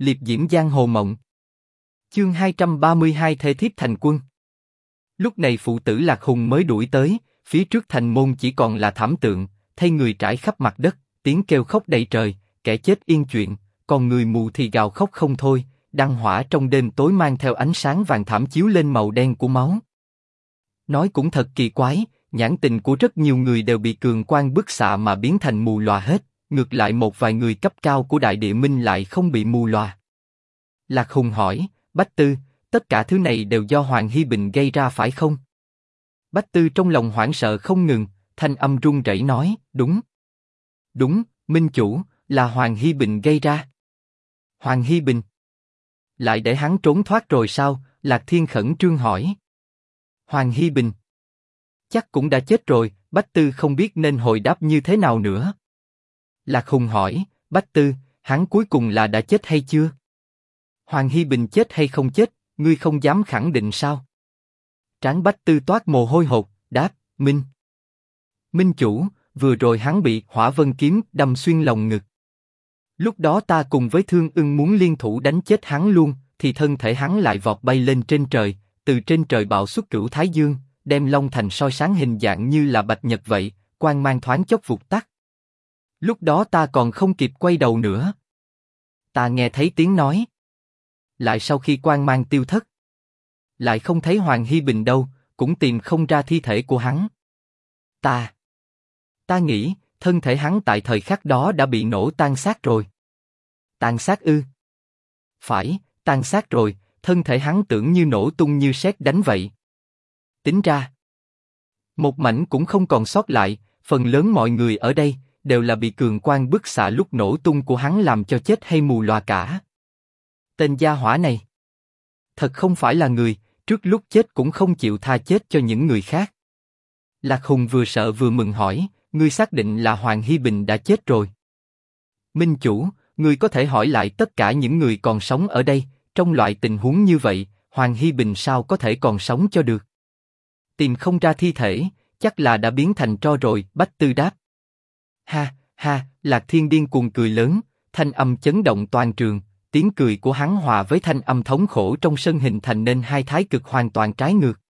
liệp diễm giang hồ mộng. Chương 232 Thê thiếp thành quân. Lúc này phụ tử Lạc Hùng mới đuổi tới, phía trước thành môn chỉ còn là thảm tượng, thay người trải khắp mặt đất, tiếng kêu khóc đầy trời, kẻ chết yên chuyện, còn người mù thì gào khóc không thôi, đăng hỏa trong đêm tối mang theo ánh sáng vàng thảm chiếu lên màu đen của máu. Nói cũng thật kỳ quái, nhãn tình của rất nhiều người đều bị cường quan bức xạ mà biến thành mù lòa hết, ngược lại một vài người cấp cao của đại địa minh lại không bị mù loà Lạc Hùng hỏi, Bách Tư, tất cả thứ này đều do Hoàng Hy Bình gây ra phải không? Bách Tư trong lòng hoảng sợ không ngừng, thanh âm run rẩy nói, đúng. Đúng, Minh Chủ, là Hoàng Hy Bình gây ra. Hoàng Hy Bình. Lại để hắn trốn thoát rồi sao? Lạc Thiên khẩn trương hỏi. Hoàng Hy Bình. Chắc cũng đã chết rồi, Bách Tư không biết nên hồi đáp như thế nào nữa. Lạc Hùng hỏi, Bách Tư, hắn cuối cùng là đã chết hay chưa? Hoàng Hy Bình chết hay không chết, ngươi không dám khẳng định sao? Tráng Bách Tư toát mồ hôi hột, đáp, Minh. Minh chủ, vừa rồi hắn bị hỏa vân kiếm đâm xuyên lòng ngực. Lúc đó ta cùng với Thương Ưng muốn liên thủ đánh chết hắn luôn, thì thân thể hắn lại vọt bay lên trên trời, từ trên trời bạo xuất cửu thái dương, đem Long Thành soi sáng hình dạng như là bạch nhật vậy, quang mang thoáng chốc vụt tắt. Lúc đó ta còn không kịp quay đầu nữa. Ta nghe thấy tiếng nói. Lại sau khi quan mang tiêu thất, lại không thấy Hoàng Hy Bình đâu, cũng tìm không ra thi thể của hắn. Ta, ta nghĩ thân thể hắn tại thời khắc đó đã bị nổ tan xác rồi. Tan xác ư? Phải, tan xác rồi, thân thể hắn tưởng như nổ tung như sét đánh vậy. Tính ra, một mảnh cũng không còn sót lại, phần lớn mọi người ở đây đều là bị cường quang bức xạ lúc nổ tung của hắn làm cho chết hay mù loà cả. Tên gia hỏa này, thật không phải là người, trước lúc chết cũng không chịu tha chết cho những người khác. Lạc Hùng vừa sợ vừa mừng hỏi, ngươi xác định là Hoàng Hi Bình đã chết rồi. Minh chủ, ngươi có thể hỏi lại tất cả những người còn sống ở đây, trong loại tình huống như vậy, Hoàng Hi Bình sao có thể còn sống cho được? Tìm không ra thi thể, chắc là đã biến thành tro rồi, Bách Tư đáp. Ha, ha, Lạc Thiên điên cuồng cười lớn, thanh âm chấn động toàn trường, tiếng cười của hắn hòa với thanh âm thống khổ trong sân hình thành nên hai thái cực hoàn toàn trái ngược.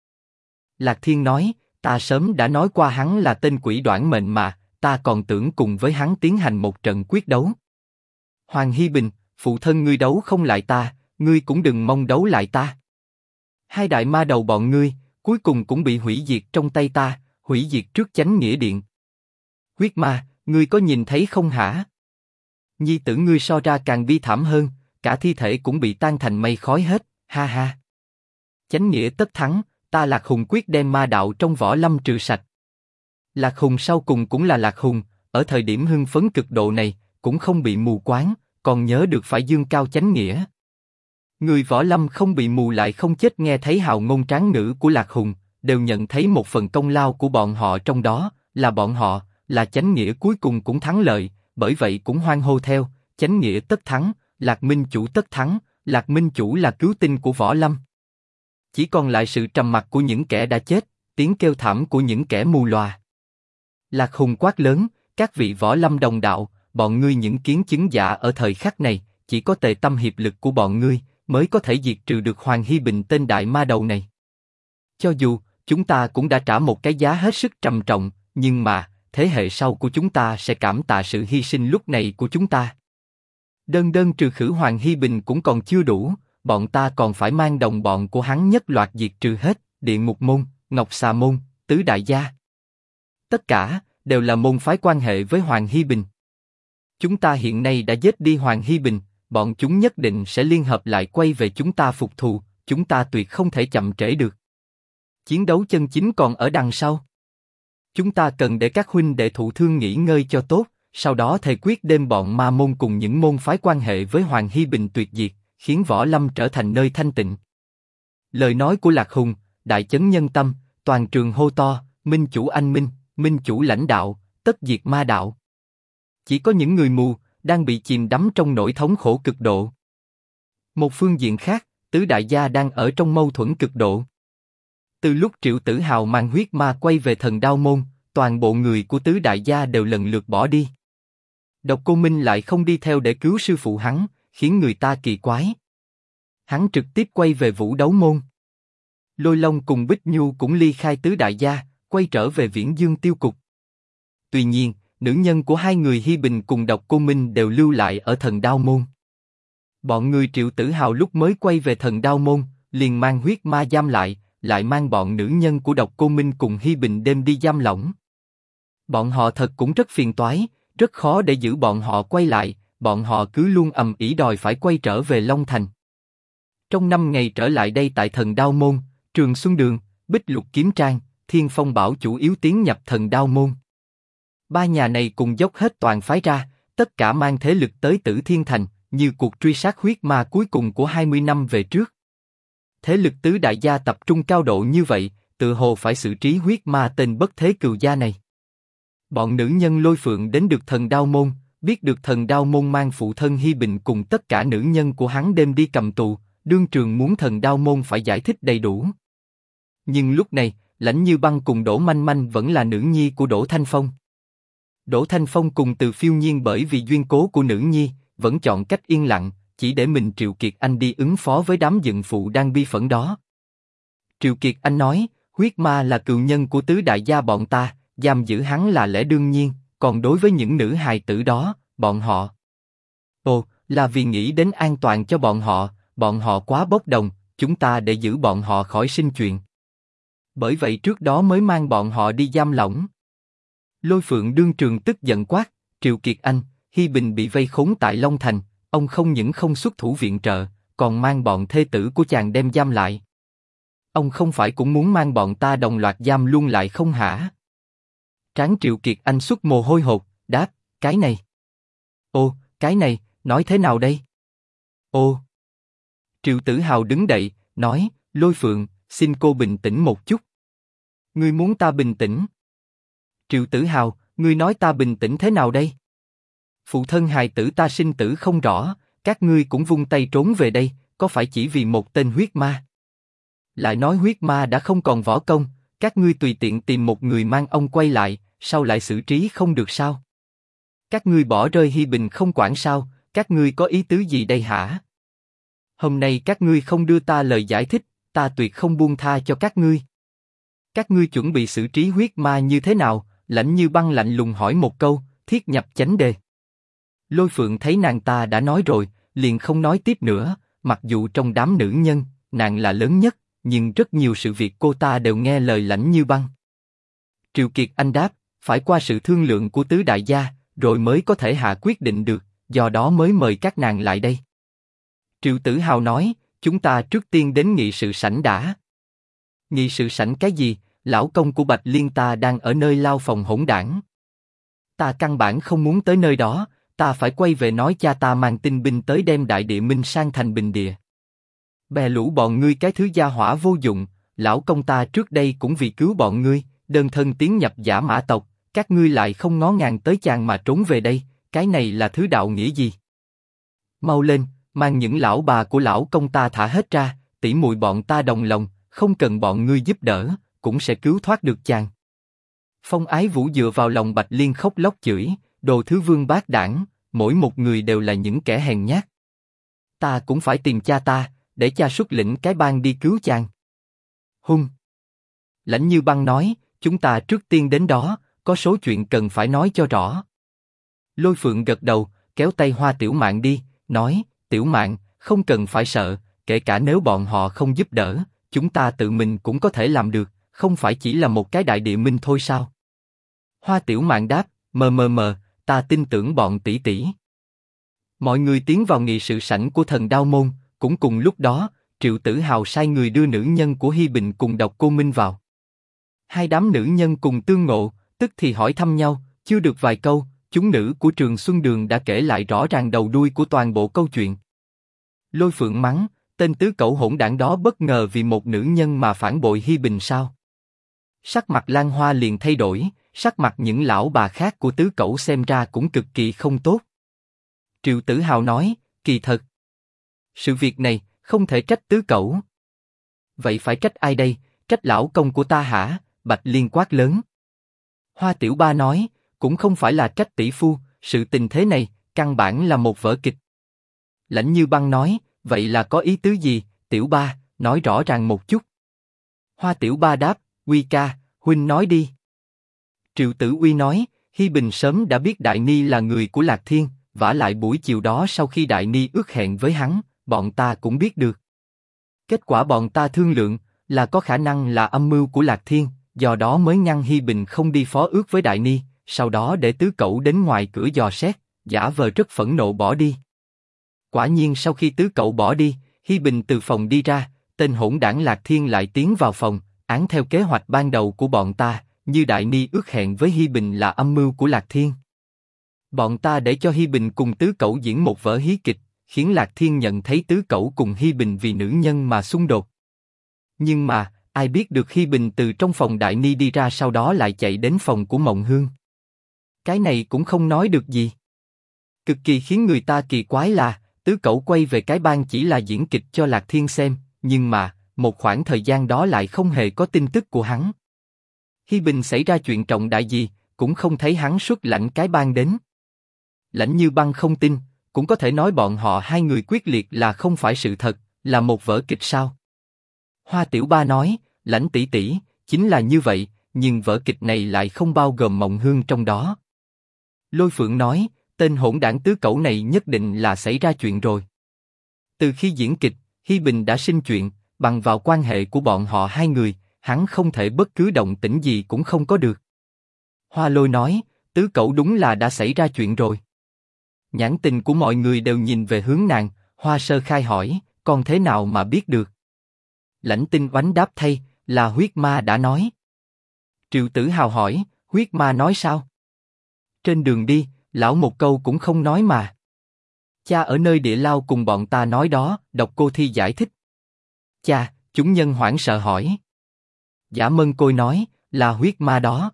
Lạc Thiên nói, ta sớm đã nói qua hắn là tên quỷ đoạn mệnh mà, ta còn tưởng cùng với hắn tiến hành một trận quyết đấu. Hoàng Hy Bình, phụ thân ngươi đấu không lại ta, ngươi cũng đừng mong đấu lại ta. Hai đại ma đầu bọn ngươi, cuối cùng cũng bị hủy diệt trong tay ta, hủy diệt trước chánh nghĩa điện. Huyết ma, ngươi có nhìn thấy không hả? Nhi tử ngươi so ra càng bi thảm hơn, cả thi thể cũng bị tan thành mây khói hết, ha ha. Chánh nghĩa tất thắng, ta lạc hùng quyết đem ma đạo trong võ lâm trừ sạch. Lạc hùng sau cùng cũng là lạc hùng, ở thời điểm hưng phấn cực độ này, cũng không bị mù quáng, còn nhớ được phải dương cao chánh nghĩa. Người võ lâm không bị mù lại không chết nghe thấy hào ngôn tráng ngữ của lạc hùng, đều nhận thấy một phần công lao của bọn họ trong đó, là bọn họ, là chánh nghĩa cuối cùng cũng thắng lợi, bởi vậy cũng hoan hô theo, chánh nghĩa tất thắng, lạc minh chủ tất thắng, lạc minh chủ là cứu tinh của võ lâm. Chỉ còn lại sự trầm mặc của những kẻ đã chết, tiếng kêu thảm của những kẻ mù lòa. Lạc hùng quát lớn, các vị võ lâm đồng đạo, bọn ngươi những kiến chứng giả ở thời khắc này, chỉ có tề tâm hiệp lực của bọn ngươi mới có thể diệt trừ được Hoàng Hy Bình tên đại ma đầu này. Cho dù chúng ta cũng đã trả một cái giá hết sức trầm trọng, nhưng mà thế hệ sau của chúng ta sẽ cảm tạ sự hy sinh lúc này của chúng ta. Đơn đơn trừ khử Hoàng Hy Bình cũng còn chưa đủ, bọn ta còn phải mang đồng bọn của hắn nhất loạt diệt trừ hết, địa ngục môn, ngọc xà môn, tứ đại gia. Tất cả đều là môn phái quan hệ với Hoàng Hy Bình. Chúng ta hiện nay đã giết đi Hoàng Hy Bình, bọn chúng nhất định sẽ liên hợp lại quay về chúng ta phục thù, chúng ta tuyệt không thể chậm trễ được. Chiến đấu chân chính còn ở đằng sau. Chúng ta cần để các huynh đệ thụ thương nghỉ ngơi cho tốt, sau đó thề quyết đêm bọn ma môn cùng những môn phái quan hệ với Hoàng Hy Bình tuyệt diệt, khiến võ lâm trở thành nơi thanh tịnh. Lời nói của Lạc Hùng, đại chấn nhân tâm, toàn trường hô to, minh chủ anh minh, minh chủ lãnh đạo, tất diệt ma đạo. Chỉ có những người mù đang bị chìm đắm trong nỗi thống khổ cực độ. Một phương diện khác, tứ đại gia đang ở trong mâu thuẫn cực độ. Từ lúc Triệu Tử Hào mang huyết ma quay về thần đao môn, toàn bộ người của tứ đại gia đều lần lượt bỏ đi. Độc Cô Minh lại không đi theo để cứu sư phụ hắn, khiến người ta kỳ quái. Hắn trực tiếp quay về vũ đấu môn. Lôi Long cùng Bích Nhu cũng ly khai tứ đại gia, quay trở về viễn dương tiêu cục. Tuy nhiên, nữ nhân của hai người Hi Bình cùng Độc Cô Minh đều lưu lại ở thần đao môn. Bọn người triệu tử hào lúc mới quay về thần đao môn, liền mang huyết ma giam lại, lại mang bọn nữ nhân của Độc Cô Minh cùng Hi Bình đêm đi giam lỏng. Bọn họ thật cũng rất phiền toái, rất khó để giữ bọn họ quay lại, bọn họ cứ luôn ầm ĩ đòi phải quay trở về Long Thành. Trong năm ngày trở lại đây tại thần đao môn, Trường Xuân Đường, Bích Lục Kiếm Trang, Thiên Phong Bảo chủ yếu tiến nhập thần đao môn. Ba nhà này cùng dốc hết toàn phái ra, tất cả mang thế lực tới Tử Thiên Thành, như cuộc truy sát huyết ma cuối cùng của 20 năm về trước. Thế lực tứ đại gia tập trung cao độ như vậy, tự hồ phải xử trí huyết ma tên bất thế cừu gia này. Bọn nữ nhân lôi phượng đến được thần đao môn, biết được thần đao môn mang phụ thân Hi Bình cùng tất cả nữ nhân của hắn đêm đi cầm tù, đương trường muốn thần đao môn phải giải thích đầy đủ. Nhưng lúc này, lãnh như băng cùng Đỗ Manh Manh vẫn là nữ nhi của Đỗ Thanh Phong. Đỗ Thanh Phong cùng từ phiêu nhiên bởi vì duyên cố của nữ nhi, vẫn chọn cách yên lặng, chỉ để mình Triệu Kiệt Anh đi ứng phó với đám dựng phụ đang bi phẫn đó. Triệu Kiệt Anh nói, huyết ma là cựu nhân của tứ đại gia bọn ta, giam giữ hắn là lẽ đương nhiên, còn đối với những nữ hài tử đó, bọn họ. Ồ, là vì nghĩ đến an toàn cho bọn họ, bọn họ quá bốc đồng, chúng ta để giữ bọn họ khỏi sinh chuyện. Bởi vậy trước đó mới mang bọn họ đi giam lỏng. Lôi Phượng đương trường tức giận quát, Triệu Kiệt Anh, Hi Bình bị vây khốn tại Long Thành, ông không những không xuất thủ viện trợ, còn mang bọn thê tử của chàng đem giam lại. Ông không phải cũng muốn mang bọn ta đồng loạt giam luôn lại không hả? Tráng Triệu Kiệt Anh xuất mồ hôi hột, đáp, cái này. Ô, cái này, nói thế nào đây? Ô. Triệu Tử Hào đứng dậy, nói, Lôi Phượng, xin cô bình tĩnh một chút. Ngươi muốn ta bình tĩnh? Triệu Tử Hào, ngươi nói ta bình tĩnh thế nào đây? Phụ thân hài tử ta sinh tử không rõ, các ngươi cũng vung tay trốn về đây, có phải chỉ vì một tên huyết ma? Lại nói huyết ma đã không còn võ công, các ngươi tùy tiện tìm một người mang ông quay lại, sao lại xử trí không được sao? Các ngươi bỏ rơi Hi Bình không quản sao? Các ngươi có ý tứ gì đây hả? Hôm nay các ngươi không đưa ta lời giải thích, ta tuyệt không buông tha cho các ngươi. Các ngươi chuẩn bị xử trí huyết ma như thế nào? Lạnh như băng lạnh lùng hỏi một câu, thiết nhập chánh đề. Lôi Phượng thấy nàng ta đã nói rồi, liền không nói tiếp nữa. Mặc dù trong đám nữ nhân, nàng là lớn nhất, nhưng rất nhiều sự việc cô ta đều nghe lời lãnh như băng. Triều Kiệt Anh đáp, phải qua sự thương lượng của tứ đại gia, rồi mới có thể hạ quyết định được, do đó mới mời các nàng lại đây. Triệu Tử Hào nói, chúng ta trước tiên đến nghị sự sảnh đã. Nghị sự sảnh cái gì? Lão công của Bạch Liên ta đang ở nơi lao phòng hỗn đảng. Ta căn bản không muốn tới nơi đó, ta phải quay về nói cha ta mang tinh binh tới đem đại địa minh sang thành bình địa. Bè lũ bọn ngươi cái thứ gia hỏa vô dụng, lão công ta trước đây cũng vì cứu bọn ngươi, đơn thân tiến nhập giả mã tộc, các ngươi lại không ngó ngàng tới chàng mà trốn về đây, cái này là thứ đạo nghĩa gì? Mau lên, mang những lão bà của lão công ta thả hết ra, tỷ muội bọn ta đồng lòng, không cần bọn ngươi giúp đỡ, cũng sẽ cứu thoát được chàng. Phong Ái Vũ dựa vào lòng Bạch Liên khóc lóc chửi, đồ thứ vương bát đảng, mỗi một người đều là những kẻ hèn nhát. Ta cũng phải tìm cha ta, để cha xuất lĩnh cái bang đi cứu chàng. Hung. Lãnh Như Băng nói, chúng ta trước tiên đến đó, có số chuyện cần phải nói cho rõ. Lôi Phượng gật đầu, kéo tay Hoa Tiểu Mạn đi, nói, Tiểu Mạn, không cần phải sợ, kể cả nếu bọn họ không giúp đỡ, chúng ta tự mình cũng có thể làm được, không phải chỉ là một cái đại địa minh thôi sao? Hoa Tiểu Mạn đáp, mờ mờ mờ, ta tin tưởng bọn tỷ tỷ. Mọi người tiến vào nghị sự sảnh của thần Đao Môn, cũng cùng lúc đó, Triệu Tử Hào sai người đưa nữ nhân của Hi Bình cùng độc cô Minh vào. Hai đám nữ nhân cùng tương ngộ, tức thì hỏi thăm nhau, chưa được vài câu, chúng nữ của Trường Xuân Đường đã kể lại rõ ràng đầu đuôi của toàn bộ câu chuyện. Lôi Phượng mắng, tên tứ cẩu hỗn đảng đó bất ngờ vì một nữ nhân mà phản bội Hi Bình sao? Sắc mặt Lan Hoa liền thay đổi, sắc mặt những lão bà khác của tứ cậu xem ra cũng cực kỳ không tốt. Triệu Tử Hào nói, kỳ thật, sự việc này không thể trách tứ cậu Vậy phải trách ai đây? Trách lão công của ta hả? Bạch Liên quát lớn. Hoa Tiểu Ba nói, cũng không phải là trách tỷ phu, sự tình thế này căn bản là một vở kịch. Lãnh Như Băng nói, vậy là có ý tứ gì, Tiểu Ba, nói rõ ràng một chút. Hoa Tiểu Ba đáp, quy ca, huynh nói đi. Triệu Tử Uy nói, Hi Bình sớm đã biết Đại Ni là người của Lạc Thiên, vả lại buổi chiều đó sau khi Đại Ni ước hẹn với hắn, bọn ta cũng biết được. Kết quả bọn ta thương lượng là có khả năng là âm mưu của Lạc Thiên, do đó mới ngăn Hi Bình không đi phó ước với Đại Ni, sau đó để tứ cậu đến ngoài cửa dò xét, giả vờ rất phẫn nộ bỏ đi. Quả nhiên sau khi tứ cậu bỏ đi, Hi Bình từ phòng đi ra, tên hỗn đảng Lạc Thiên lại tiến vào phòng, án theo kế hoạch ban đầu của bọn ta, như Đại Ni ước hẹn với Hi Bình là âm mưu của Lạc Thiên. Bọn ta để cho Hi Bình cùng tứ cẩu diễn một vở hí kịch, khiến Lạc Thiên nhận thấy tứ cẩu cùng Hi Bình vì nữ nhân mà xung đột. Nhưng mà, ai biết được Hi Bình từ trong phòng Đại Ni đi ra sau đó lại chạy đến phòng của Mộng Hương. Cái này cũng không nói được gì. Cực kỳ khiến người ta kỳ quái là, tứ cẩu quay về cái bang chỉ là diễn kịch cho Lạc Thiên xem, nhưng mà, một khoảng thời gian đó lại không hề có tin tức của hắn. Hi Bình xảy ra chuyện trọng đại gì, cũng không thấy hắn xuất lãnh cái bang đến. Lãnh như băng không tin, cũng có thể nói bọn họ hai người quyết liệt là không phải sự thật, là một vở kịch sao? Hoa Tiểu Ba nói, lãnh tỷ tỷ, chính là như vậy, nhưng vở kịch này lại không bao gồm mộng hương trong đó. Lôi Phượng nói, tên hỗn đảng tứ cẩu này nhất định là xảy ra chuyện rồi. Từ khi diễn kịch, Hi Bình đã sinh chuyện, bằng vào quan hệ của bọn họ hai người, hắn không thể bất cứ động tĩnh gì cũng không có được. Hoa Lôi nói, tứ cậu đúng là đã xảy ra chuyện rồi. Nhãn tình của mọi người đều nhìn về hướng nàng, Hoa Sơ khai hỏi, còn thế nào mà biết được? Lãnh tinh oánh đáp thay, là huyết ma đã nói. Triệu Tử Hào hỏi, huyết ma nói sao? Trên đường đi, lão một câu cũng không nói mà. Cha ở nơi địa lao cùng bọn ta nói đó, độc cô thi giải thích. Cha, chúng nhân hoảng sợ hỏi. Giả Mân Côi nói, là huyết ma đó.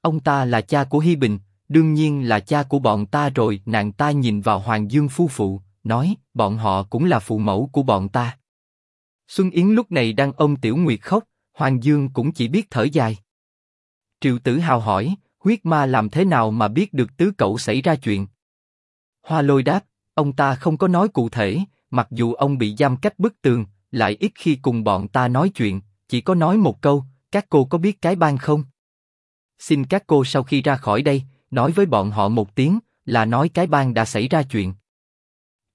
Ông ta là cha của Hi Bình, đương nhiên là cha của bọn ta rồi. Nàng ta nhìn vào Hoàng Dương phu phụ, nói, bọn họ cũng là phụ mẫu của bọn ta. Xuân Yến lúc này đang ôm Tiểu Nguyệt khóc, Hoàng Dương cũng chỉ biết thở dài. Triệu Tử Hào hỏi, huyết ma làm thế nào mà biết được tứ cậu xảy ra chuyện? Hoa Lôi đáp, ông ta không có nói cụ thể, mặc dù ông bị giam cách bức tường, lại ít khi cùng bọn ta nói chuyện, chỉ có nói một câu, các cô có biết cái bang không? Xin các cô sau khi ra khỏi đây, nói với bọn họ một tiếng, là nói cái bang đã xảy ra chuyện.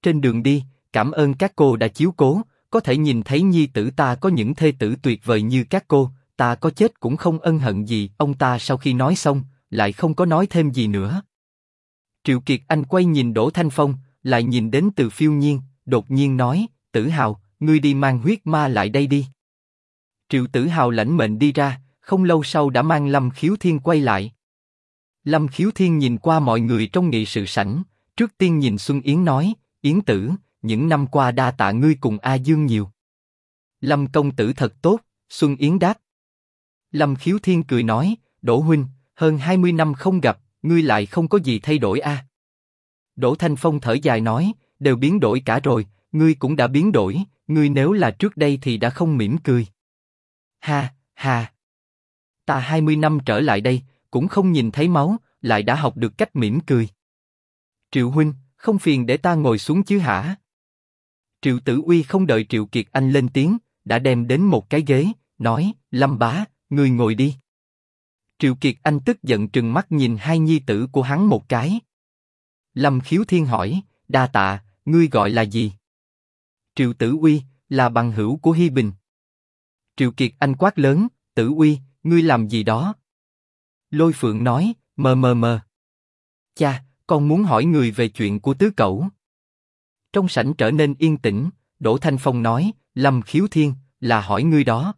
Trên đường đi, cảm ơn các cô đã chiếu cố, có thể nhìn thấy nhi tử ta có những thê tử tuyệt vời như các cô, ta có chết cũng không ân hận gì. Ông ta sau khi nói xong, lại không có nói thêm gì nữa. Triệu Kiệt Anh quay nhìn Đỗ Thanh Phong, lại nhìn đến từ phiêu nhiên, đột nhiên nói, Tử Hào, ngươi đi mang huyết ma lại đây đi. Triệu Tử Hào lãnh mệnh đi ra, không lâu sau đã mang Lâm Khiếu Thiên quay lại. Lâm Khiếu Thiên nhìn qua mọi người trong nghị sự sảnh, trước tiên nhìn Xuân Yến nói, Yến tử, những năm qua đa tạ ngươi cùng A Dương nhiều. Lâm công tử thật tốt, Xuân Yến đáp. Lâm Khiếu Thiên cười nói, Đỗ huynh, hơn 20 năm không gặp, ngươi lại không có gì thay đổi a? Đỗ Thanh Phong thở dài nói, đều biến đổi cả rồi, ngươi cũng đã biến đổi, ngươi nếu là trước đây thì đã không mỉm cười. Ha, ha. Ta 20 năm trở lại đây, cũng không nhìn thấy máu, lại đã học được cách mỉm cười. Triệu huynh, không phiền để ta ngồi xuống chứ hả? Triệu Tử Uy không đợi Triệu Kiệt Anh lên tiếng, đã đem đến một cái ghế, nói, Lâm Bá, người ngồi đi. Triệu Kiệt Anh tức giận trừng mắt nhìn hai nhi tử của hắn một cái. Lâm Khiếu Thiên hỏi, đa tạ, ngươi gọi là gì? Triệu Tử Uy là bằng hữu của Hi Bình. Triệu Kiệt Anh quát lớn, Tử Uy, ngươi làm gì đó? Lôi Phượng nói, mờ mờ mờ. Cha, con muốn hỏi người về chuyện của tứ cậu Trong sảnh trở nên yên tĩnh, Đỗ Thanh Phong nói, Lâm Khiếu Thiên, là hỏi ngươi đó.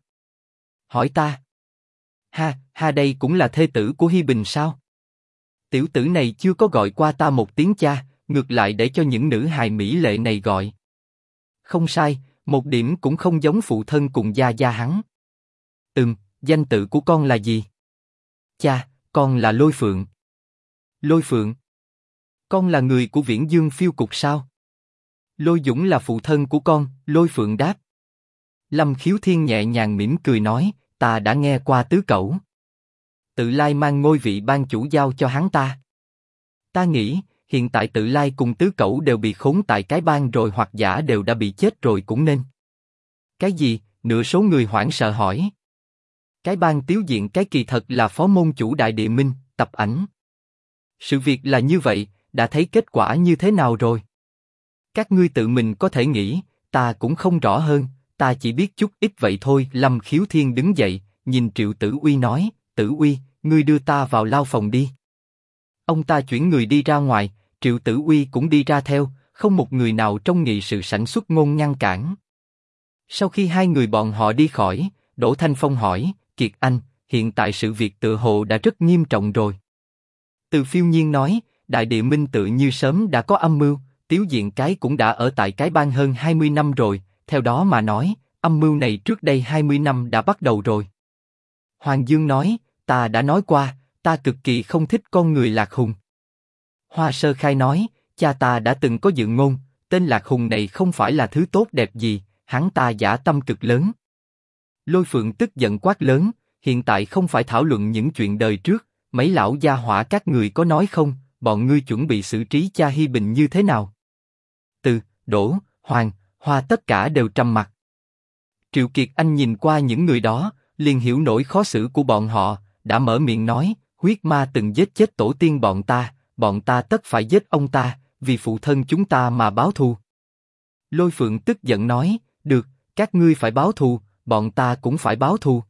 Hỏi ta. Ha, ha đây cũng là thê tử của Hi Bình sao? Tiểu tử này chưa có gọi qua ta một tiếng cha, ngược lại để cho những nữ hài mỹ lệ này gọi. Không sai, một điểm cũng không giống phụ thân cùng gia gia hắn. Ừm, danh tự của con là gì? Cha, con là Lôi Phượng. Lôi Phượng. Con là người của Viễn Dương phiêu cục sao? Lôi Dũng là phụ thân của con, Lôi Phượng đáp. Lâm Khiếu Thiên nhẹ nhàng mỉm cười nói, ta đã nghe qua tứ cẩu. Tự lai mang ngôi vị ban chủ giao cho hắn ta. Ta nghĩ, hiện tại tự lai cùng tứ cẩu đều bị khốn tại cái bang rồi hoặc giả đều đã bị chết rồi cũng nên. Cái gì? Nửa số người hoảng sợ hỏi. Cái bang tiếu diện cái kỳ thật là phó môn chủ đại địa minh, tập ảnh. Sự việc là như vậy, đã thấy kết quả như thế nào rồi? Các ngươi tự mình có thể nghĩ, ta cũng không rõ hơn, ta chỉ biết chút ít vậy thôi. Lâm Khiếu Thiên đứng dậy, nhìn Triệu Tử Uy nói, Tử Uy, ngươi đưa ta vào lao phòng đi. Ông ta chuyển người đi ra ngoài, Triệu Tử Uy cũng đi ra theo, không một người nào trong nghị sự sản xuất ngôn ngăn cản. Sau khi hai người bọn họ đi khỏi, Đỗ Thanh Phong hỏi, Kiệt Anh, hiện tại sự việc tự hồ đã rất nghiêm trọng rồi. Từ phiêu nhiên nói, Đại Địa Minh tự như sớm đã có âm mưu, Tiếu Diện cái cũng đã ở tại cái bang hơn 20 năm rồi, theo đó mà nói, âm mưu này trước đây 20 năm đã bắt đầu rồi. Hoàng Dương nói, ta đã nói qua, ta cực kỳ không thích con người Lạc Hùng. Hoa Sơ Khai nói, cha ta đã từng có dự ngôn, tên Lạc Hùng này không phải là thứ tốt đẹp gì, hắn ta giả tâm cực lớn. Lôi Phượng tức giận quát lớn, hiện tại không phải thảo luận những chuyện đời trước, mấy lão gia hỏa các người có nói không, bọn ngươi chuẩn bị xử trí cha Hi Bình như thế nào? Từ, Đỗ, Hoàng, Hoa tất cả đều trầm mặt. Triệu Kiệt Anh nhìn qua những người đó, liền hiểu nỗi khó xử của bọn họ, đã mở miệng nói, huyết ma từng giết chết tổ tiên bọn ta, bọn ta tất phải giết ông ta, vì phụ thân chúng ta mà báo thù. Lôi Phượng tức giận nói, được, các ngươi phải báo thù, bọn ta cũng phải báo thù.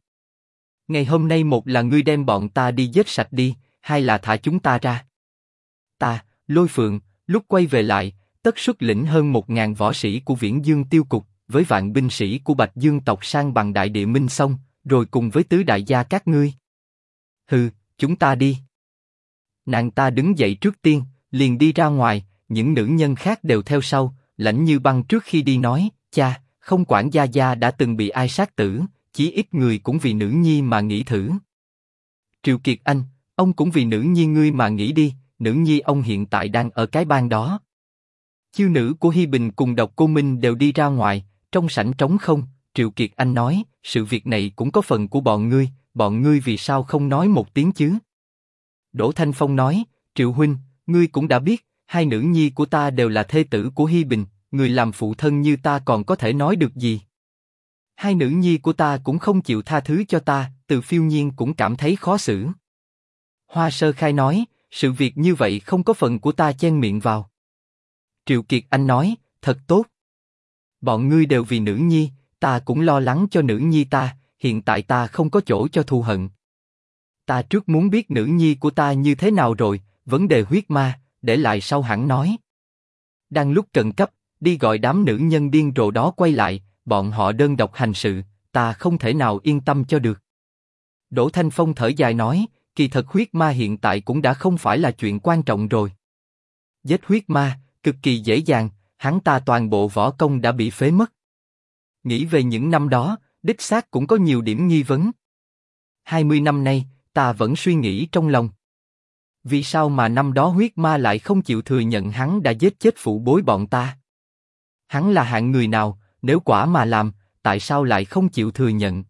Ngày hôm nay một là ngươi đem bọn ta đi giết sạch đi, hai là thả chúng ta ra. Ta, Lôi Phượng, lúc quay về lại, tất xuất lĩnh hơn một ngàn võ sĩ của Viễn Dương Tiêu Cục, với vạn binh sĩ của Bạch Dương tộc sang bằng Đại Địa Minh Sông, rồi cùng với tứ đại gia các ngươi. Hừ, chúng ta đi. Nàng ta đứng dậy trước tiên, liền đi ra ngoài, những nữ nhân khác đều theo sau, lãnh như băng trước khi đi nói, cha, không quản gia gia đã từng bị ai sát tử, chỉ ít người cũng vì nữ nhi mà nghĩ thử. Triệu Kiệt Anh, ông cũng vì nữ nhi ngươi mà nghĩ đi, nữ nhi ông hiện tại đang ở cái bang đó. Chiêu nữ của Hi Bình cùng Độc Cô Minh đều đi ra ngoài, trong sảnh trống không. Triệu Kiệt Anh nói, sự việc này cũng có phần của bọn ngươi, bọn ngươi vì sao không nói một tiếng chứ? Đỗ Thanh Phong nói, Triệu huynh, ngươi cũng đã biết, hai nữ nhi của ta đều là thê tử của Hi Bình, người làm phụ thân như ta còn có thể nói được gì? Hai nữ nhi của ta cũng không chịu tha thứ cho ta, từ phiêu nhiên cũng cảm thấy khó xử. Hoa Sơ Khai nói, sự việc như vậy không có phần của ta chen miệng vào. Triệu Kiệt Anh nói, thật tốt. Bọn ngươi đều vì nữ nhi, ta cũng lo lắng cho nữ nhi ta, hiện tại ta không có chỗ cho thù hận. Ta trước muốn biết nữ nhi của ta như thế nào rồi, vấn đề huyết ma, để lại sau hẳn nói. Đang lúc cần cấp, đi gọi đám nữ nhân điên rồ đó quay lại, bọn họ đơn độc hành sự, ta không thể nào yên tâm cho được. Đỗ Thanh Phong thở dài nói, kỳ thật huyết ma hiện tại cũng đã không phải là chuyện quan trọng rồi. Giết huyết ma, cực kỳ dễ dàng, hắn ta toàn bộ võ công đã bị phế mất. Nghĩ về những năm đó, đích xác cũng có nhiều điểm nghi vấn. 20 năm nay, ta vẫn suy nghĩ trong lòng. Vì sao mà năm đó huyết ma lại không chịu thừa nhận hắn đã giết chết phụ bối bọn ta? Hắn là hạng người nào, nếu quả mà làm, tại sao lại không chịu thừa nhận?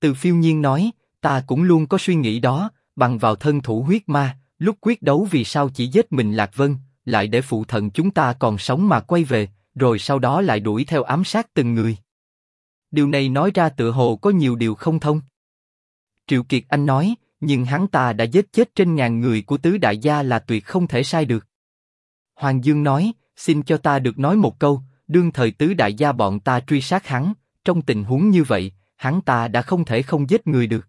Từ phiêu nhiên nói, ta cũng luôn có suy nghĩ đó, bằng vào thân thủ huyết ma, lúc quyết đấu vì sao chỉ giết mình Lạc Vân, lại để phụ thần chúng ta còn sống mà quay về, rồi sau đó lại đuổi theo ám sát từng người. Điều này nói ra tựa hồ có nhiều điều không thông. Triệu Kiệt Anh nói, nhưng hắn ta đã giết chết trên ngàn người của tứ đại gia là tuyệt không thể sai được. Hoàng Dương nói, xin cho ta được nói một câu, đương thời tứ đại gia bọn ta truy sát hắn, trong tình huống như vậy, hắn ta đã không thể không giết người được.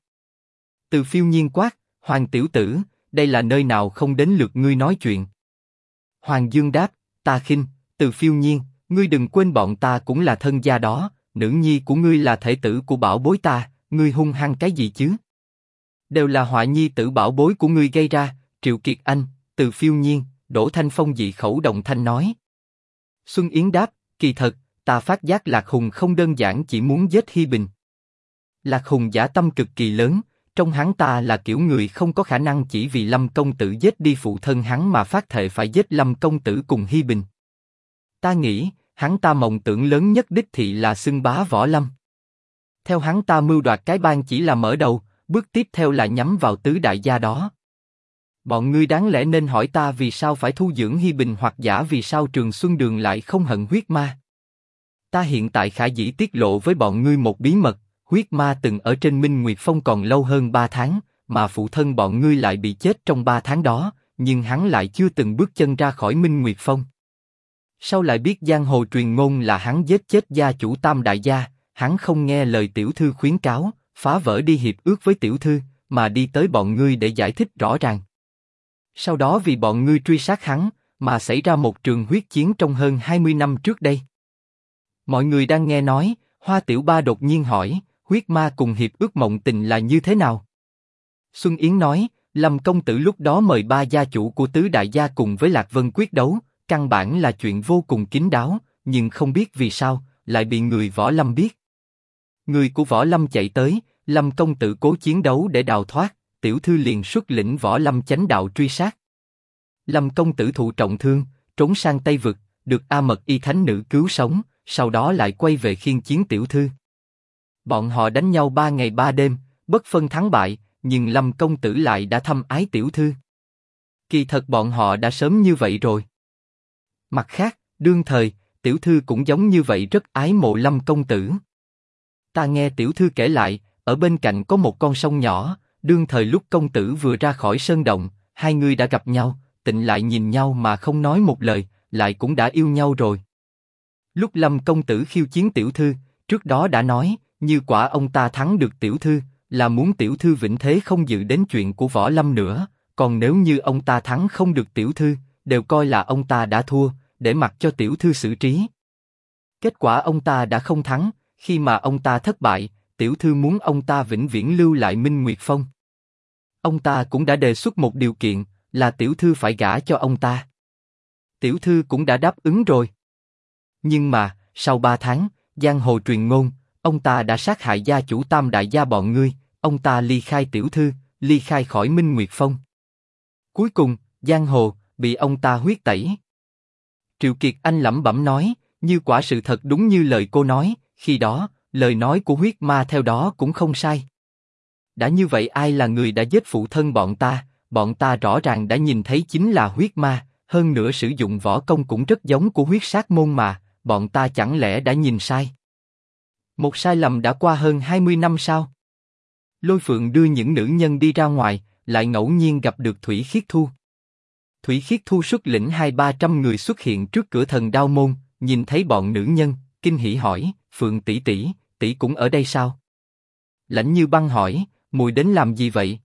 Từ phiêu nhiên quát, Hoàng tiểu tử, đây là nơi nào không đến lượt ngươi nói chuyện. Hoàng Dương đáp, ta khinh, từ phiêu nhiên, ngươi đừng quên bọn ta cũng là thân gia đó, nữ nhi của ngươi là thể tử của bảo bối ta, ngươi hung hăng cái gì chứ? Đều là họa nhi tử bảo bối của ngươi gây ra, Triệu Kiệt Anh, từ phiêu nhiên, Đỗ Thanh Phong dị khẩu đồng thanh nói. Xuân Yến đáp, kỳ thật, ta phát giác Lạc Hùng không đơn giản chỉ muốn giết Hi Bình. Lạc Hùng giả tâm cực kỳ lớn, trong hắn ta là kiểu người không có khả năng chỉ vì Lâm công tử giết đi phụ thân hắn mà phát thệ phải giết Lâm công tử cùng Hi Bình. Ta nghĩ, hắn ta mộng tưởng lớn nhất đích thị là xưng bá võ lâm. Theo hắn ta mưu đoạt cái bang chỉ là mở đầu, bước tiếp theo là nhắm vào tứ đại gia đó. Bọn ngươi đáng lẽ nên hỏi ta vì sao phải thu dưỡng Hi Bình hoặc giả vì sao Trường Xuân Đường lại không hận huyết ma. Ta hiện tại khả dĩ tiết lộ với bọn ngươi một bí mật, huyết ma từng ở trên Minh Nguyệt Phong còn lâu hơn ba tháng, mà phụ thân bọn ngươi lại bị chết trong ba tháng đó, nhưng hắn lại chưa từng bước chân ra khỏi Minh Nguyệt Phong. Sau lại biết giang hồ truyền ngôn là hắn giết chết gia chủ Tam Đại gia, hắn không nghe lời tiểu thư khuyến cáo, phá vỡ đi hiệp ước với tiểu thư, mà đi tới bọn ngươi để giải thích rõ ràng. Sau đó vì bọn ngươi truy sát hắn, mà xảy ra một trường huyết chiến trong hơn 20 năm trước đây. Mọi người đang nghe nói, Hoa Tiểu Ba đột nhiên hỏi, huyết ma cùng hiệp ước mộng tình là như thế nào? Xuân Yến nói, Lâm công tử lúc đó mời ba gia chủ của tứ đại gia cùng với Lạc Vân quyết đấu, căn bản là chuyện vô cùng kín đáo, nhưng không biết vì sao lại bị người võ lâm biết. Người của võ lâm chạy tới, Lâm công tử cố chiến đấu để đào thoát, tiểu thư liền xuất lĩnh võ lâm chánh đạo truy sát. Lâm công tử thụ trọng thương, trốn sang Tây vực, được A Mật Y Thánh Nữ cứu sống, sau đó lại quay về khiên chiến tiểu thư. Bọn họ đánh nhau ba ngày ba đêm, bất phân thắng bại, nhưng Lâm công tử lại đã thăm ái tiểu thư. Kỳ thật bọn họ đã sớm như vậy rồi. Mặt khác, đương thời, tiểu thư cũng giống như vậy rất ái mộ Lâm công tử. Ta nghe tiểu thư kể lại, ở bên cạnh có một con sông nhỏ, đương thời lúc công tử vừa ra khỏi sơn động, hai người đã gặp nhau, tịnh lại nhìn nhau mà không nói một lời, lại cũng đã yêu nhau rồi. Lúc Lâm công tử khiêu chiến tiểu thư, trước đó đã nói, như quả ông ta thắng được tiểu thư, là muốn tiểu thư vĩnh thế không dự đến chuyện của võ lâm nữa, còn nếu như ông ta thắng không được tiểu thư, đều coi là ông ta đã thua, để mặc cho tiểu thư xử trí. Kết quả ông ta đã không thắng, khi mà ông ta thất bại, tiểu thư muốn ông ta vĩnh viễn lưu lại Minh Nguyệt Phong. Ông ta cũng đã đề xuất một điều kiện, là tiểu thư phải gả cho ông ta. Tiểu thư cũng đã đáp ứng rồi. Nhưng mà, sau ba tháng, giang hồ truyền ngôn, ông ta đã sát hại gia chủ tam đại gia bọn ngươi, ông ta ly khai tiểu thư, ly khai khỏi Minh Nguyệt Phong. Cuối cùng, giang hồ bị ông ta huyết tẩy. Triệu Kiệt Anh lẩm bẩm nói, như quả sự thật đúng như lời cô nói, khi đó, lời nói của huyết ma theo đó cũng không sai. Đã như vậy ai là người đã giết phụ thân bọn ta? Bọn ta rõ ràng đã nhìn thấy chính là huyết ma, hơn nữa sử dụng võ công cũng rất giống của huyết sát môn mà, bọn ta chẳng lẽ đã nhìn sai? Một sai lầm đã qua hơn 20 năm sao? Lôi Phượng đưa những nữ nhân đi ra ngoài, lại ngẫu nhiên gặp được Thủy Khiết Thu. Thủy Khiết Thu xuất lĩnh hai ba trăm người xuất hiện trước cửa thần đao môn, nhìn thấy bọn nữ nhân, kinh hỉ hỏi, Phượng tỷ tỷ, tỷ cũng ở đây sao? Lãnh Như Băng hỏi, mùi đến làm gì vậy?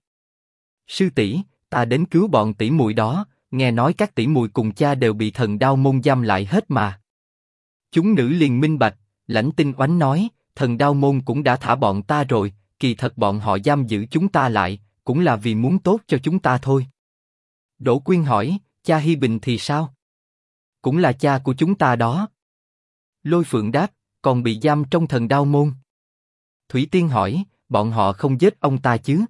Sư tỷ, ta đến cứu bọn tỷ mùi đó, nghe nói các tỷ mùi cùng cha đều bị thần đao môn giam lại hết mà. Chúng nữ liền minh bạch, lãnh tinh oánh nói, thần đao môn cũng đã thả bọn ta rồi, kỳ thật bọn họ giam giữ chúng ta lại, cũng là vì muốn tốt cho chúng ta thôi. Đỗ Quyên hỏi, cha Hi Bình thì sao? Cũng là cha của chúng ta đó. Lôi Phượng đáp, còn bị giam trong thần đao môn. Thủy Tiên hỏi, bọn họ không giết ông ta chứ?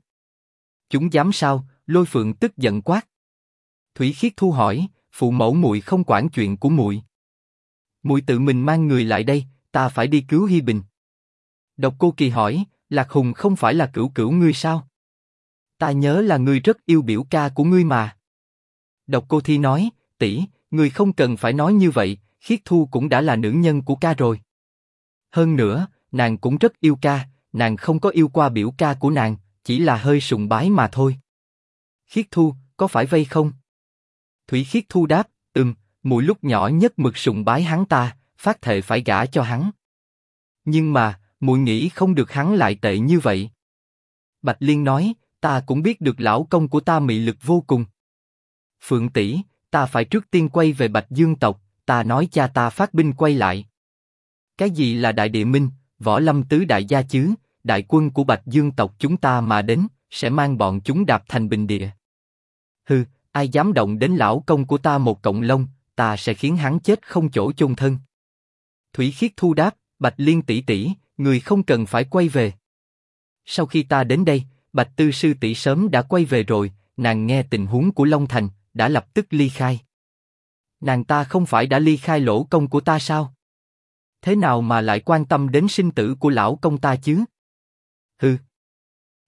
Chúng dám sao? Lôi Phượng tức giận quát. Thủy Khiết Thu hỏi, phụ mẫu muội không quản chuyện của muội. Muội tự mình mang người lại đây, ta phải đi cứu Hi Bình. Độc Cô Kỳ hỏi, Lạc Hùng không phải là cửu cửu ngươi sao? Ta nhớ là ngươi rất yêu biểu ca của ngươi mà. Độc Cô Thi nói, tỷ, ngươi không cần phải nói như vậy, Khiết Thu cũng đã là nữ nhân của ca rồi. Hơn nữa, nàng cũng rất yêu ca, nàng không có yêu qua biểu ca của nàng, chỉ là hơi sùng bái mà thôi. Khiết Thu, có phải vây không? Thủy Khiết Thu đáp, ừm, mùi lúc nhỏ nhất mực sùng bái hắn ta, phát thệ phải gả cho hắn. Nhưng mà, muội nghĩ không được hắn lại tệ như vậy. Bạch Liên nói, ta cũng biết được lão công của ta mị lực vô cùng. Phượng tỷ, ta phải trước tiên quay về Bạch Dương tộc, ta nói cha ta phát binh quay lại. Cái gì là đại địa minh, võ lâm tứ đại gia chứ? Đại quân của Bạch Dương tộc chúng ta mà đến, sẽ mang bọn chúng đạp thành bình địa. Hừ, ai dám động đến lão công của ta một cộng lông, ta sẽ khiến hắn chết không chỗ chôn thân. Thủy Khiết thu đáp, Bạch Liên tỷ tỷ, người không cần phải quay về. Sau khi ta đến đây, Bạch Tư sư tỷ sớm đã quay về rồi, nàng nghe tình huống của Long Thành, đã lập tức ly khai. Nàng ta không phải đã ly khai lỗ công của ta sao? Thế nào mà lại quan tâm đến sinh tử của lão công ta chứ? Hừ.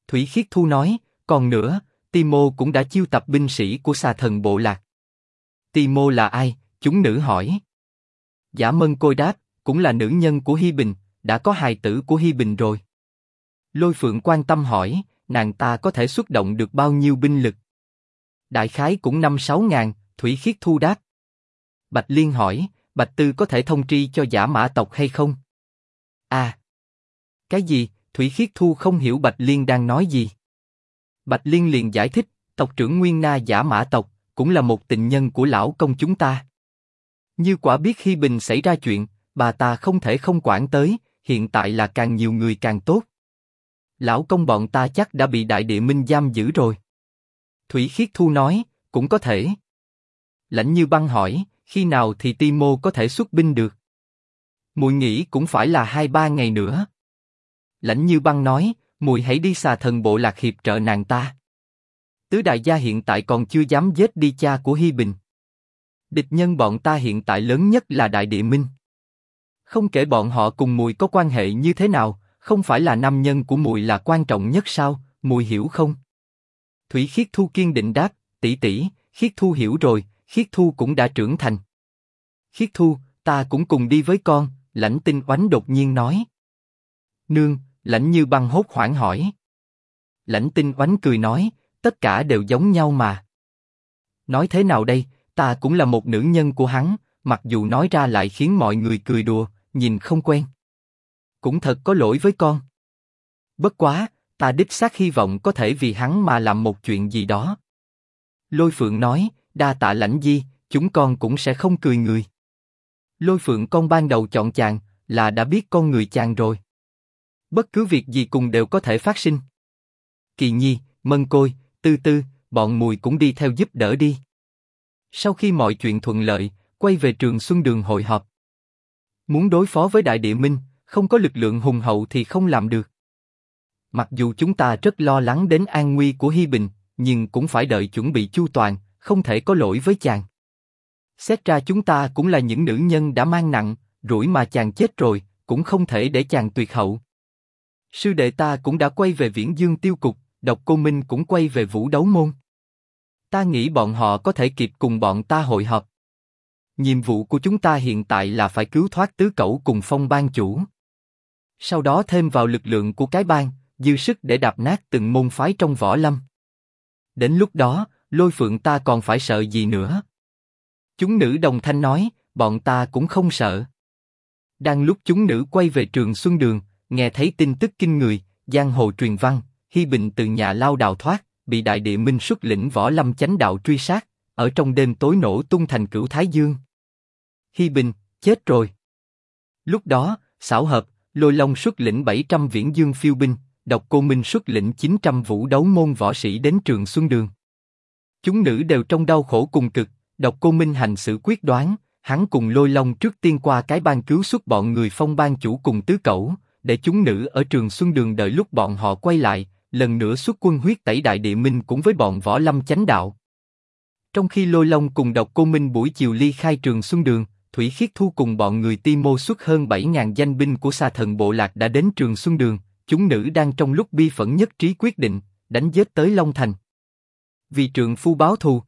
Thủy Khiết Thu nói, còn nữa, Timo cũng đã chiêu tập binh sĩ của xà thần bộ lạc. Timo là ai? Chúng nữ hỏi. Giả Mân Côi đáp, cũng là nữ nhân của Hi Bình, đã có hài tử của Hi Bình rồi. Lôi Phượng quan tâm hỏi, nàng ta có thể xuất động được bao nhiêu binh lực? Đại khái cũng năm sáu ngàn, Thủy Khiết Thu đáp. Bạch Liên hỏi, Bạch Tư có thể thông tri cho giả mã tộc hay không? À! Cái gì? Thủy Khiết Thu không hiểu Bạch Liên đang nói gì. Bạch Liên liền giải thích, tộc trưởng Nguyên Na giả mã tộc, cũng là một tình nhân của lão công chúng ta. Như quả biết khi Bình xảy ra chuyện, bà ta không thể không quản tới, hiện tại là càng nhiều người càng tốt. Lão công bọn ta chắc đã bị đại địa minh giam giữ rồi. Thủy Khiết Thu nói, cũng có thể. Lãnh Như Băng hỏi, khi nào thì Timo có thể xuất binh được? Mùi nghĩ cũng phải là hai ba ngày nữa. Lãnh Như Băng nói, mùi hãy đi xà thần bộ lạc hiệp trợ nàng ta. Tứ đại gia hiện tại còn chưa dám giết đi cha của Hi Bình. Địch nhân bọn ta hiện tại lớn nhất là Đại Địa Minh. Không kể bọn họ cùng mùi có quan hệ như thế nào, không phải là nam nhân của mùi là quan trọng nhất sao? Mùi hiểu không? Thủy Khiết Thu kiên định đáp, tỷ tỷ, Khiết Thu hiểu rồi, Khiết Thu cũng đã trưởng thành. Khiết Thu, ta cũng cùng đi với con. Lãnh Tinh Oánh đột nhiên nói. Nương, Lãnh Như Băng hốt hoảng hỏi. Lãnh Tinh Oánh cười nói, tất cả đều giống nhau mà. Nói thế nào đây, ta cũng là một nữ nhân của hắn, mặc dù nói ra lại khiến mọi người cười đùa, nhìn không quen. Cũng thật có lỗi với con. Bất quá, ta đích xác hy vọng có thể vì hắn mà làm một chuyện gì đó. Lôi Phượng nói, đa tạ lãnh di, chúng con cũng sẽ không cười người. Lôi Phượng con ban đầu chọn chàng, là đã biết con người chàng rồi. Bất cứ việc gì cùng đều có thể phát sinh. Kỳ Nhi, Mân Côi, Tư Tư, bọn mùi cũng đi theo giúp đỡ đi. Sau khi mọi chuyện thuận lợi, quay về trường Xuân Đường hội họp. Muốn đối phó với Đại Địa Minh, không có lực lượng hùng hậu thì không làm được. Mặc dù chúng ta rất lo lắng đến an nguy của Hi Bình, nhưng cũng phải đợi chuẩn bị chu toàn, không thể có lỗi với chàng. Xét ra chúng ta cũng là những nữ nhân đã mang nặng, rủi mà chàng chết rồi, cũng không thể để chàng tuyệt hậu. Sư đệ ta cũng đã quay về Viễn Dương Tiêu Cục, Độc Cô Minh cũng quay về Vũ Đấu Môn. Ta nghĩ bọn họ có thể kịp cùng bọn ta hội họp. Nhiệm vụ của chúng ta hiện tại là phải cứu thoát tứ cẩu cùng phong ban chủ. Sau đó thêm vào lực lượng của cái bang, dư sức để đạp nát từng môn phái trong võ lâm. Đến lúc đó, lôi phượng ta còn phải sợ gì nữa? Chúng nữ đồng thanh nói, bọn ta cũng không sợ. Đang lúc chúng nữ quay về trường Xuân Đường, nghe thấy tin tức kinh người, giang hồ truyền văn, Hi Bình từ nhà lao đào thoát, bị Đại Địa Minh xuất lĩnh võ lâm chánh đạo truy sát, ở trong đêm tối nổ tung thành cửu Thái Dương. Hi Bình, chết rồi. Lúc đó, xảo hợp, Lôi Long xuất lĩnh 700 viễn dương phiêu binh, Độc Cô Minh xuất lĩnh 900 vũ đấu môn võ sĩ đến trường Xuân Đường. Chúng nữ đều trong đau khổ cùng cực, Độc Cô Minh hành sự quyết đoán, hắn cùng Lôi Long trước tiên qua cái ban cứu xuất bọn người phong ban chủ cùng tứ cẩu, để chúng nữ ở trường Xuân Đường đợi lúc bọn họ quay lại, lần nữa xuất quân huyết tẩy đại địa minh cũng với bọn võ lâm chánh đạo. Trong khi Lôi Long cùng Độc Cô Minh buổi chiều ly khai trường Xuân Đường, Thủy Khiết Thu cùng bọn người Ti Mô xuất hơn 7.000 danh binh của Sa Thần Bộ Lạc đã đến trường Xuân Đường, chúng nữ đang trong lúc bi phẫn nhất trí quyết định, đánh giết tới Long Thành. Vì trường phu báo thù.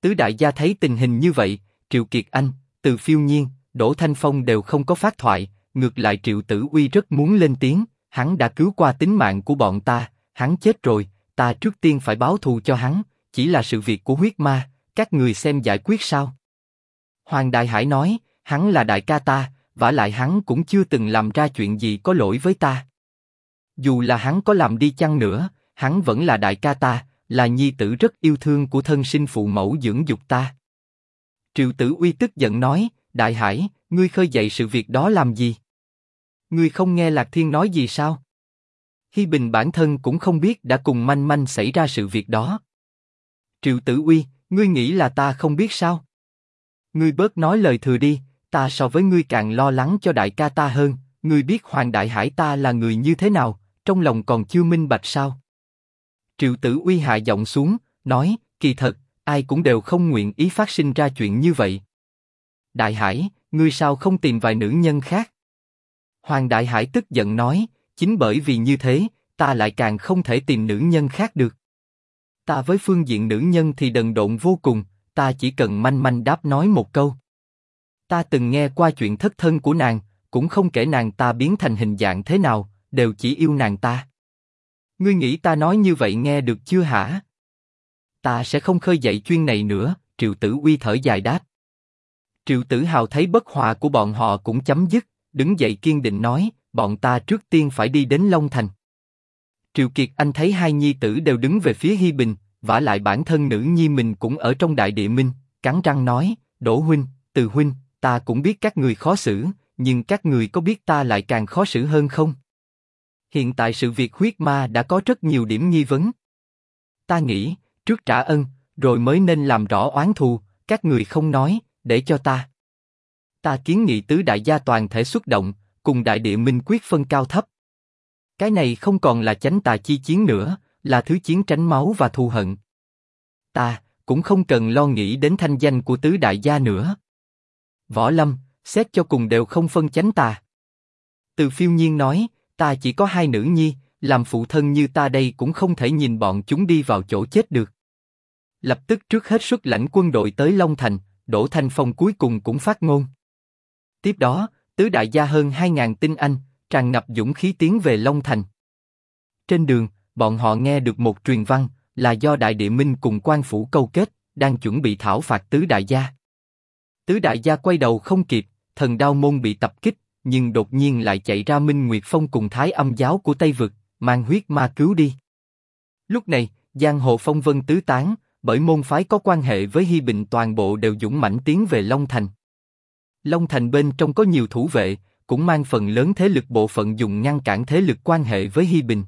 Tứ đại gia thấy tình hình như vậy, Triệu Kiệt Anh, Từ Phiêu Nhiên, Đỗ Thanh Phong đều không có phát thoại, ngược lại Triệu Tử Uy rất muốn lên tiếng, hắn đã cứu qua tính mạng của bọn ta, hắn chết rồi, ta trước tiên phải báo thù cho hắn, chỉ là sự việc của huyết ma, các người xem giải quyết sao? Hoàng Đại Hải nói, hắn là đại ca ta, và lại hắn cũng chưa từng làm ra chuyện gì có lỗi với ta. Dù là hắn có làm đi chăng nữa, hắn vẫn là đại ca ta, là nhi tử rất yêu thương của thân sinh phụ mẫu dưỡng dục ta. Triệu Tử Uy tức giận nói, Đại Hải, ngươi khơi dậy sự việc đó làm gì? Ngươi không nghe Lạc Thiên nói gì sao? Hi Bình bản thân cũng không biết đã cùng manh manh xảy ra sự việc đó. Triệu Tử Uy, ngươi nghĩ là ta không biết sao? Ngươi bớt nói lời thừa đi, ta so với ngươi càng lo lắng cho đại ca ta hơn. Ngươi biết Hoàng Đại Hải ta là người như thế nào, trong lòng còn chưa minh bạch sao? Triệu Tử Uy hạ giọng xuống, nói, kỳ thật, ai cũng đều không nguyện ý phát sinh ra chuyện như vậy. Đại Hải, ngươi sao không tìm vài nữ nhân khác? Hoàng Đại Hải tức giận nói, chính bởi vì như thế, ta lại càng không thể tìm nữ nhân khác được. Ta với phương diện nữ nhân thì đần độn vô cùng, ta chỉ cần manh manh đáp nói một câu. Ta từng nghe qua chuyện thất thân của nàng, cũng không kể nàng ta biến thành hình dạng thế nào, đều chỉ yêu nàng ta. Ngươi nghĩ ta nói như vậy nghe được chưa hả? Ta sẽ không khơi dậy chuyên này nữa, Triệu Tử Uy thở dài đáp. Triệu Tử Hào thấy bất hòa của bọn họ cũng chấm dứt, đứng dậy kiên định nói, bọn ta trước tiên phải đi đến Long Thành. Triệu Kiệt Anh thấy hai nhi tử đều đứng về phía Hi Bình, vả lại bản thân nữ nhi mình cũng ở trong đại địa minh, cắn răng nói, Đỗ huynh, Từ huynh, ta cũng biết các người khó xử, nhưng các người có biết ta lại càng khó xử hơn không? Hiện tại sự việc huyết ma đã có rất nhiều điểm nghi vấn. Ta nghĩ, trước trả ân, rồi mới nên làm rõ oán thù, các người không nói, để cho ta. Ta kiến nghị tứ đại gia toàn thể xuất động, cùng đại địa minh quyết phân cao thấp. Cái này không còn là chánh tà chi chiến nữa, là thứ chiến tránh máu và thù hận. Ta cũng không cần lo nghĩ đến thanh danh của tứ đại gia nữa. Võ Lâm, xét cho cùng đều không phân chánh tà. Từ phiêu nhiên nói, ta chỉ có hai nữ nhi, làm phụ thân như ta đây cũng không thể nhìn bọn chúng đi vào chỗ chết được. Lập tức trước hết xuất lãnh quân đội tới Long Thành, Đỗ Thanh Phong cuối cùng cũng phát ngôn. Tiếp đó, tứ đại gia hơn hai ngàn tinh anh, tràn ngập dũng khí tiến về Long Thành. Trên đường, bọn họ nghe được một truyền văn, là do Đại Địa Minh cùng quan phủ câu kết, đang chuẩn bị thảo phạt tứ đại gia. Tứ đại gia quay đầu không kịp, thần đao môn bị tập kích, nhưng đột nhiên lại chạy ra Minh Nguyệt Phong cùng Thái Âm giáo của Tây vực, mang huyết ma cứu đi. Lúc này, giang hồ phong vân tứ tán, bởi môn phái có quan hệ với Hi Bình toàn bộ đều dũng mãnh tiến về Long Thành. Long Thành bên trong có nhiều thủ vệ, cũng mang phần lớn thế lực bộ phận dùng ngăn cản thế lực quan hệ với Hi Bình.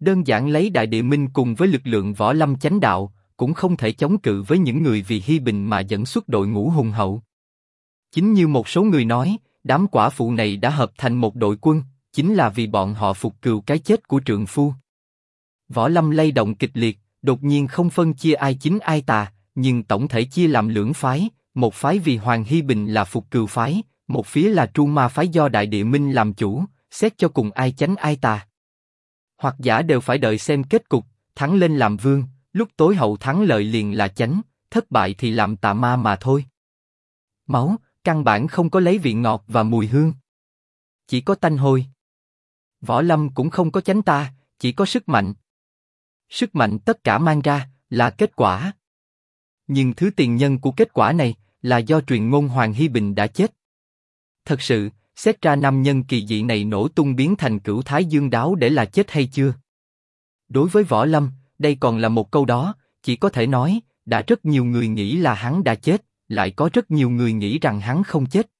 Đơn giản lấy Đại Địa Minh cùng với lực lượng võ lâm chánh đạo, cũng không thể chống cự với những người vì Hi Bình mà dẫn xuất đội ngũ hùng hậu. Chính như một số người nói, đám quả phụ này đã hợp thành một đội quân, chính là vì bọn họ phục cừu cái chết của trượng phu. Võ lâm lay động kịch liệt, đột nhiên không phân chia ai chính ai tà, nhưng tổng thể chia làm lưỡng phái, một phái vì Hoàng Hy Bình là phục cừu phái, một phía là Tru Ma phái do Đại Địa Minh làm chủ, xét cho cùng ai chánh ai tà. Hoặc giả đều phải đợi xem kết cục, thắng lên làm vương, lúc tối hậu thắng lợi liền là chánh, thất bại thì làm tà ma mà thôi. Máu, căn bản không có lấy vị ngọt và mùi hương, chỉ có tanh hôi. Võ lâm cũng không có chánh ta, chỉ có sức mạnh. Sức mạnh tất cả mang ra là kết quả. Nhưng thứ tiền nhân của kết quả này là do truyền ngôn Hoàng Hy Bình đã chết. Thật sự, xét ra nam nhân kỳ dị này nổ tung biến thành cửu thái dương đáo để là chết hay chưa? Đối với võ lâm, đây còn là một câu đó, chỉ có thể nói, đã rất nhiều người nghĩ là hắn đã chết, lại có rất nhiều người nghĩ rằng hắn không chết.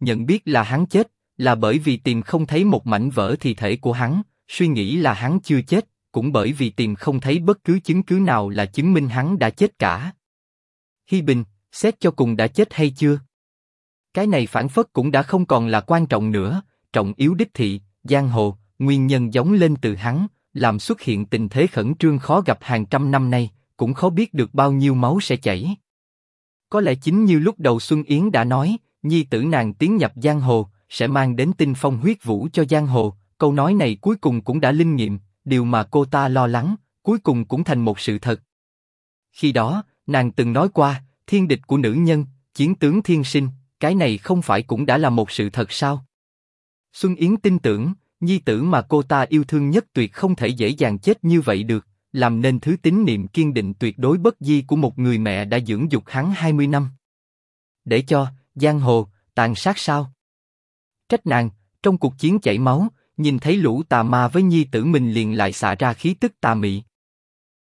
Nhận biết là hắn chết, là bởi vì tìm không thấy một mảnh vỡ thi thể của hắn, suy nghĩ là hắn chưa chết, cũng bởi vì tìm không thấy bất cứ chứng cứ nào là chứng minh hắn đã chết cả. Hi Bình, xét cho cùng đã chết hay chưa? Cái này phản phất cũng đã không còn là quan trọng nữa, trọng yếu đích thị, giang hồ, nguyên nhân giống lên từ hắn, làm xuất hiện tình thế khẩn trương khó gặp hàng trăm năm nay, cũng khó biết được bao nhiêu máu sẽ chảy. Có lẽ chính như lúc đầu Xuân Yến đã nói, nhi tử nàng tiến nhập giang hồ, sẽ mang đến tinh phong huyết vũ cho giang hồ. Câu nói này cuối cùng cũng đã linh nghiệm, điều mà cô ta lo lắng, cuối cùng cũng thành một sự thật. Khi đó, nàng từng nói qua, thiên địch của nữ nhân, chiến tướng thiên sinh, cái này không phải cũng đã là một sự thật sao? Xuân Yến tin tưởng, nhi tử mà cô ta yêu thương nhất tuyệt không thể dễ dàng chết như vậy được, làm nên thứ tín niệm kiên định tuyệt đối bất di của một người mẹ đã dưỡng dục hắn 20 năm. Để cho, giang hồ, tàn sát sao? Trách nàng, trong cuộc chiến chảy máu, nhìn thấy lũ tà ma với nhi tử mình liền lại xả ra khí tức tà mị.